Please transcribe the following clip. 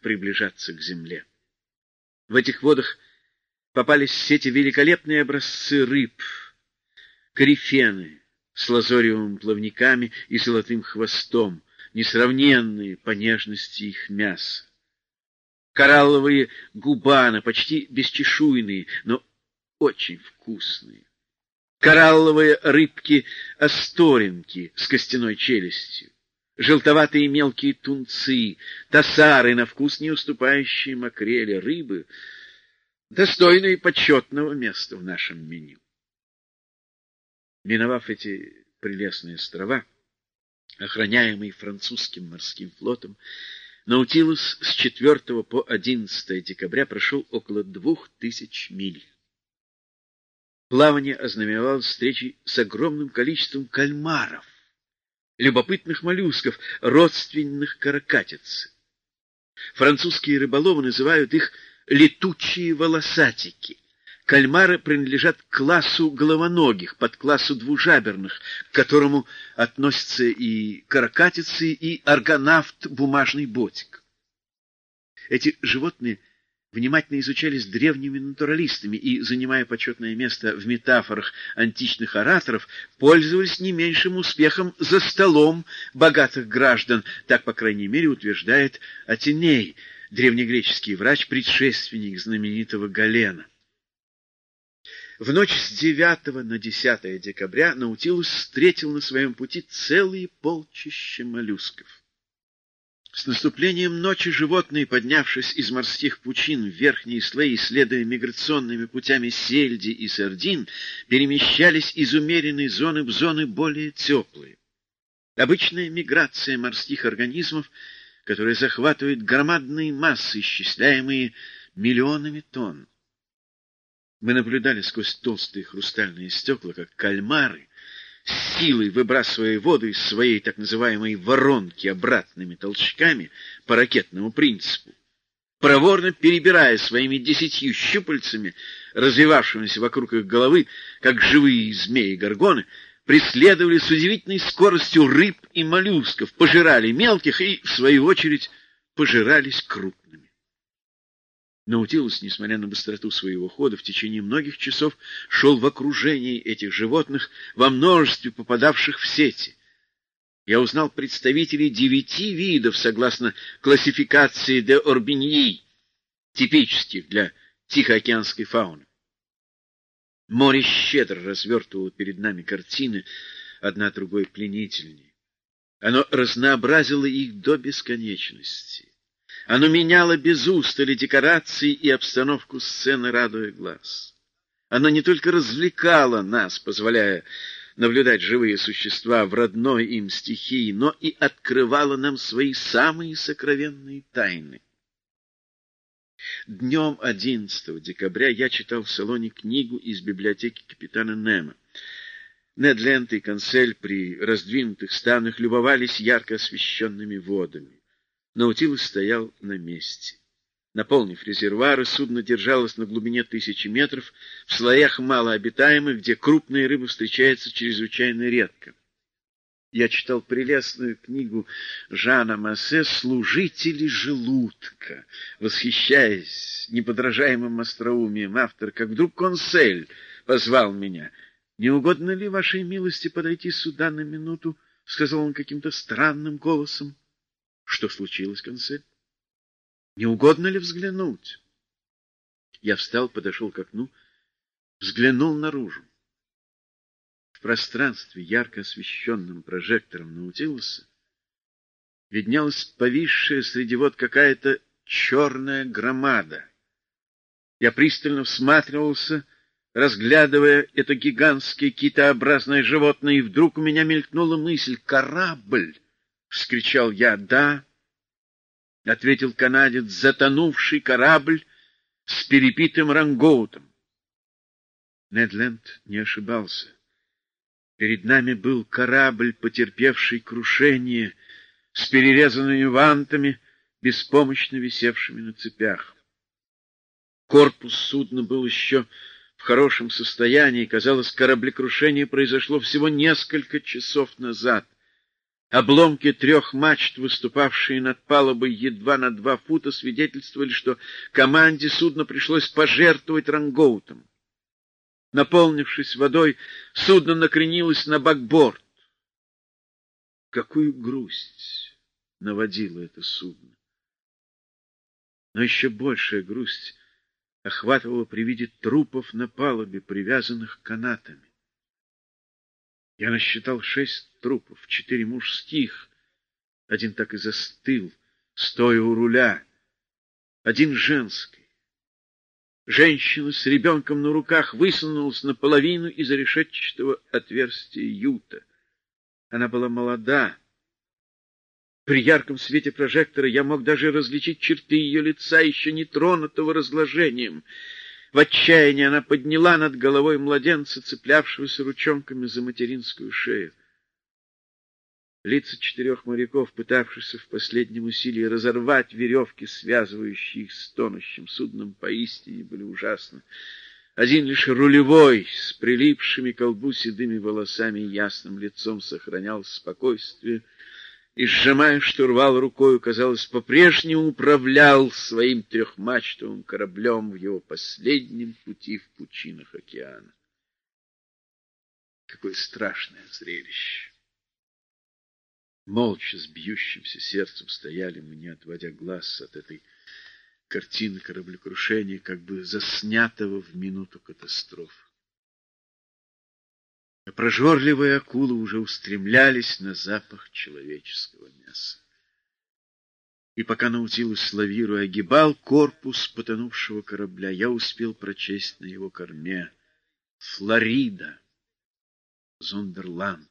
приближаться к земле. В этих водах попались в сети великолепные образцы рыб, корифены с лазоревыми плавниками и золотым хвостом, несравненные по нежности их мяса. Коралловые губаны, почти бесчешуйные, но очень вкусные. Коралловые рыбки-осторинки с костяной челюстью. Желтоватые мелкие тунцы, тасары, на вкус не уступающие макреле, рыбы, достойные почетного места в нашем меню. Миновав эти прелестные острова, охраняемые французским морским флотом, Наутилус с 4 по 11 декабря прошел около двух тысяч миль. Плавание ознаменовалось встречей с огромным количеством кальмаров, любопытных моллюсков, родственных каракатиц. Французские рыболовы называют их летучие волосатики. Кальмары принадлежат к классу головоногих, под классу двужаберных, к которому относятся и каракатицы, и аргонавт бумажный ботик. Эти животные внимательно изучались древними натуралистами и, занимая почетное место в метафорах античных ораторов, пользовались не меньшим успехом за столом богатых граждан, так, по крайней мере, утверждает Атиней, древнегреческий врач, предшественник знаменитого Галена. В ночь с 9 на 10 декабря Наутилус встретил на своем пути целые полчища моллюсков. С наступлением ночи животные, поднявшись из морских пучин в верхние слои, следуя миграционными путями сельди и сардин, перемещались из умеренной зоны в зоны более теплые. Обычная миграция морских организмов, которая захватывает громадные массы, исчисляемые миллионами тонн. Мы наблюдали сквозь толстые хрустальные стекла, как кальмары, силой выбрасывая воду из своей так называемой воронки обратными толчками по ракетному принципу, проворно перебирая своими десятью щупальцами, развивавшимися вокруг их головы, как живые змеи-горгоны, преследовали с удивительной скоростью рыб и моллюсков, пожирали мелких и, в свою очередь, пожирались крупными. Наутилус, несмотря на быстроту своего хода, в течение многих часов шел в окружении этих животных во множестве попадавших в сети. Я узнал представителей девяти видов, согласно классификации де Орбиньи, типических для тихоокеанской фауны. Море щедро развертывало перед нами картины, одна другой пленительнее. Оно разнообразило их до бесконечности. Оно меняло без устали декорации и обстановку сцены, радуя глаз. Оно не только развлекало нас, позволяя наблюдать живые существа в родной им стихии, но и открывало нам свои самые сокровенные тайны. Днем 11 декабря я читал в салоне книгу из библиотеки капитана Немо. Недленд и Консель при раздвинутых станах любовались ярко освещенными водами. Наутилус стоял на месте. Наполнив резервуары, судно держалось на глубине тысячи метров, в слоях малообитаемых, где крупные рыбы встречаются чрезвычайно редко. Я читал прелестную книгу Жана Массе «Служители желудка», восхищаясь неподражаемым остроумием автора, как вдруг консель позвал меня. «Не угодно ли вашей милости подойти сюда на минуту?» — сказал он каким-то странным голосом. Что случилось, консель? Не угодно ли взглянуть? Я встал, подошел к окну, взглянул наружу. В пространстве, ярко освещенном прожектором Наутилуса, виднелась повисшая среди вод какая-то черная громада. Я пристально всматривался, разглядывая это гигантское китообразное животное, и вдруг у меня мелькнула мысль — корабль! — вскричал я. — Да, — ответил канадец, — затонувший корабль с перепитым рангоутом. Недленд не ошибался. Перед нами был корабль, потерпевший крушение, с перерезанными вантами, беспомощно висевшими на цепях. Корпус судна был еще в хорошем состоянии. Казалось, кораблекрушение произошло всего несколько часов назад — Обломки трех мачт, выступавшие над палубой едва на два фута, свидетельствовали, что команде судна пришлось пожертвовать рангоутом. Наполнившись водой, судно накренилось на бакборд. Какую грусть наводило это судно! Но еще большая грусть охватывала при виде трупов на палубе, привязанных канатами. Я насчитал шесть трупов, четыре мужских, один так и застыл, стоя у руля, один женский. Женщина с ребенком на руках высунулась наполовину из решетчатого отверстия юта. Она была молода. При ярком свете прожектора я мог даже различить черты ее лица, еще не тронутого разложением — в отчаянии она подняла над головой младенца, цеплявшегося ручонками за материнскую шею. Лица четырех моряков, пытавшихся в последнем усилии разорвать веревки, связывающие их с тонущим судном, поистине были ужасны. Один лишь рулевой, с прилипшими к колбу седыми волосами и ясным лицом, сохранял спокойствие — и, сжимая штурвал рукою, казалось, по-прежнему управлял своим трехмачтовым кораблем в его последнем пути в пучинах океана. Какое страшное зрелище! Молча, с бьющимся сердцем стояли мы, не отводя глаз от этой картины кораблекрушения, как бы заснятого в минуту катастрофы а прожорливые акулы уже устремлялись на запах человеческого мяса. И пока Наутилус, лавируя, огибал корпус потонувшего корабля, я успел прочесть на его корме «Флорида», «Зондерланд».